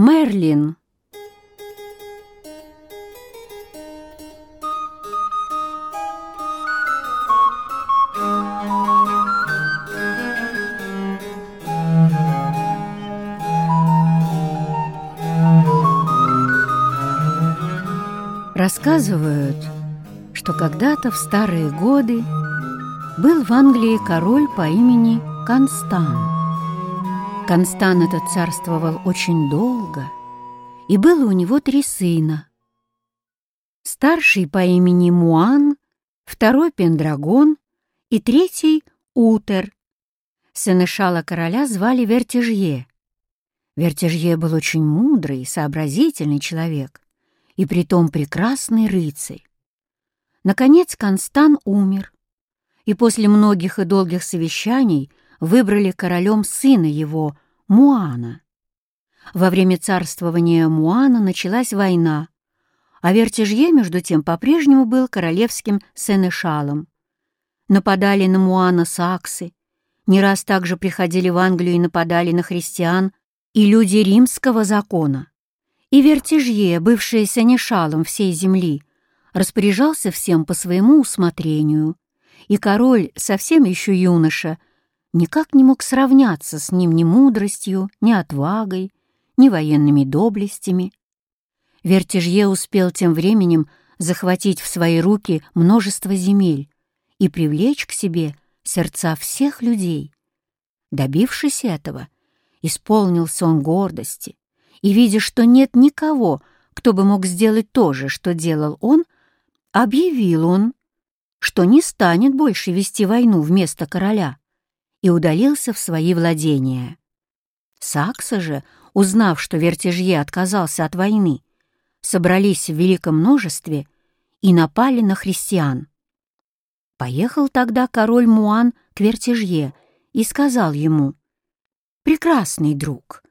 Мерлин. Рассказывают, что когда-то в старые годы был в Англии король по имени Констан. Констан этот царствовал очень долго, и было у него три сына. Старший по имени Муан, второй Пендрагон и третий Утер. Сенешала короля звали Вертижье. Вертижье был очень мудрый и сообразительный человек, и притом прекрасный рыцарь. Наконец Констан умер, и после многих и долгих совещаний выбрали королем сына его, Муана. Во время царствования Муана началась война, а Вертижье, между тем, по-прежнему был королевским сенешалом. Нападали на Муана саксы, не раз также приходили в Англию и нападали на христиан и люди римского закона. И Вертижье, бывший сенешалом всей земли, распоряжался всем по своему усмотрению, и король, совсем еще юноша, никак не мог сравняться с ним ни мудростью, ни отвагой, ни военными доблестями. Вертижье успел тем временем захватить в свои руки множество земель и привлечь к себе сердца всех людей. Добившись этого, исполнился он гордости, и, видя, что нет никого, кто бы мог сделать то же, что делал он, объявил он, что не станет больше вести войну вместо короля, и удалился в свои владения. Саксы же, узнав, что Вертижье отказался от войны, собрались в великом множестве и напали на христиан. Поехал тогда король Муан к Вертижье и сказал ему, «Прекрасный друг,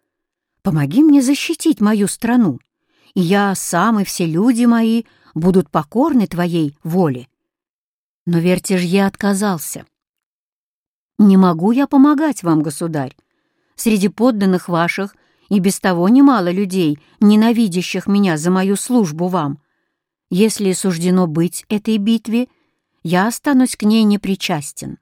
помоги мне защитить мою страну, и я сам и все люди мои будут покорны твоей воле». Но Вертижье отказался. «Не могу я помогать вам, государь. Среди подданных ваших и без того немало людей, ненавидящих меня за мою службу вам. Если суждено быть этой битве, я останусь к ней непричастен».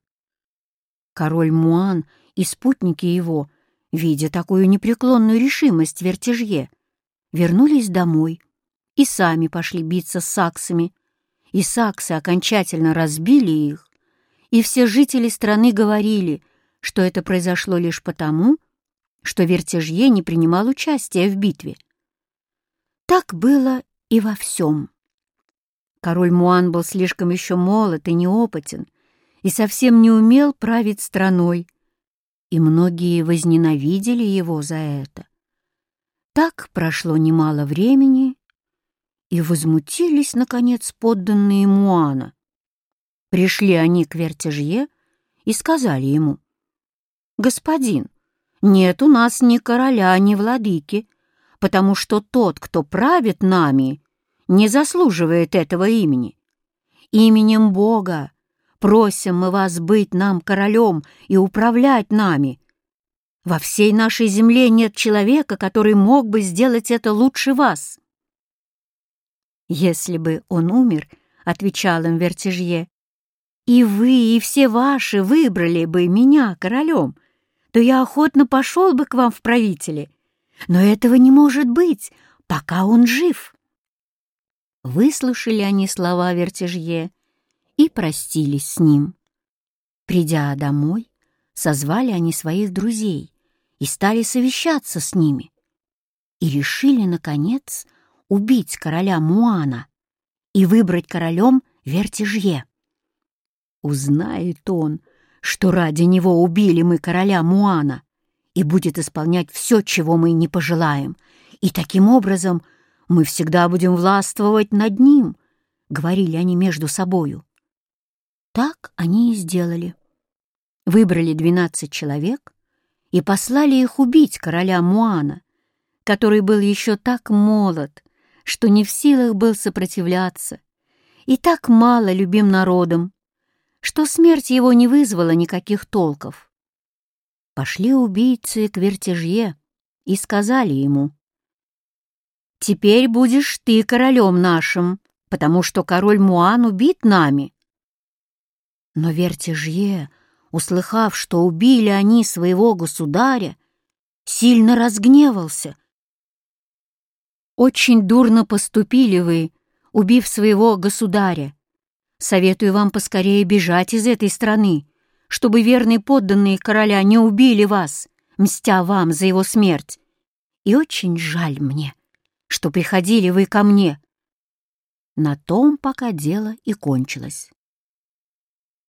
Король Муан и спутники его, видя такую непреклонную решимость Вертижье, вернулись домой и сами пошли биться с саксами, и саксы окончательно разбили их, и все жители страны говорили, что это произошло лишь потому, что Вертежье не принимал участия в битве. Так было и во всем. Король Муан был слишком еще молод и неопытен, и совсем не умел править страной, и многие возненавидели его за это. Так прошло немало времени, и возмутились, наконец, подданные Муана. Пришли они к Вертежье и сказали ему, «Господин, нет у нас ни короля, ни владыки, потому что тот, кто правит нами, не заслуживает этого имени. Именем Бога просим мы вас быть нам королем и управлять нами. Во всей нашей земле нет человека, который мог бы сделать это лучше вас». «Если бы он умер, — отвечал им Вертежье, и вы, и все ваши выбрали бы меня королем, то я охотно пошел бы к вам в правители. Но этого не может быть, пока он жив». Выслушали они слова Вертежье и простились с ним. Придя домой, созвали они своих друзей и стали совещаться с ними. И решили, наконец, убить короля Муана и выбрать королем Вертежье. Узнает он, что ради него убили мы короля Муана, и будет исполнять все, чего мы не пожелаем, и таким образом мы всегда будем властвовать над ним, — говорили они между собою. Так они и сделали. Выбрали двенадцать человек и послали их убить короля Муана, который был еще так молод, что не в силах был сопротивляться, и так мало любим народом, что смерть его не вызвала никаких толков. Пошли убийцы к вертежье и сказали ему, Теперь будешь ты королем нашим, потому что король Муан убит нами». Но Вертижье, услыхав, что убили они своего государя, сильно разгневался. «Очень дурно поступили вы, убив своего государя. Советую вам поскорее бежать из этой страны, чтобы верные подданные короля не убили вас, мстя вам за его смерть. И очень жаль мне, что приходили вы ко мне». На том пока дело и кончилось.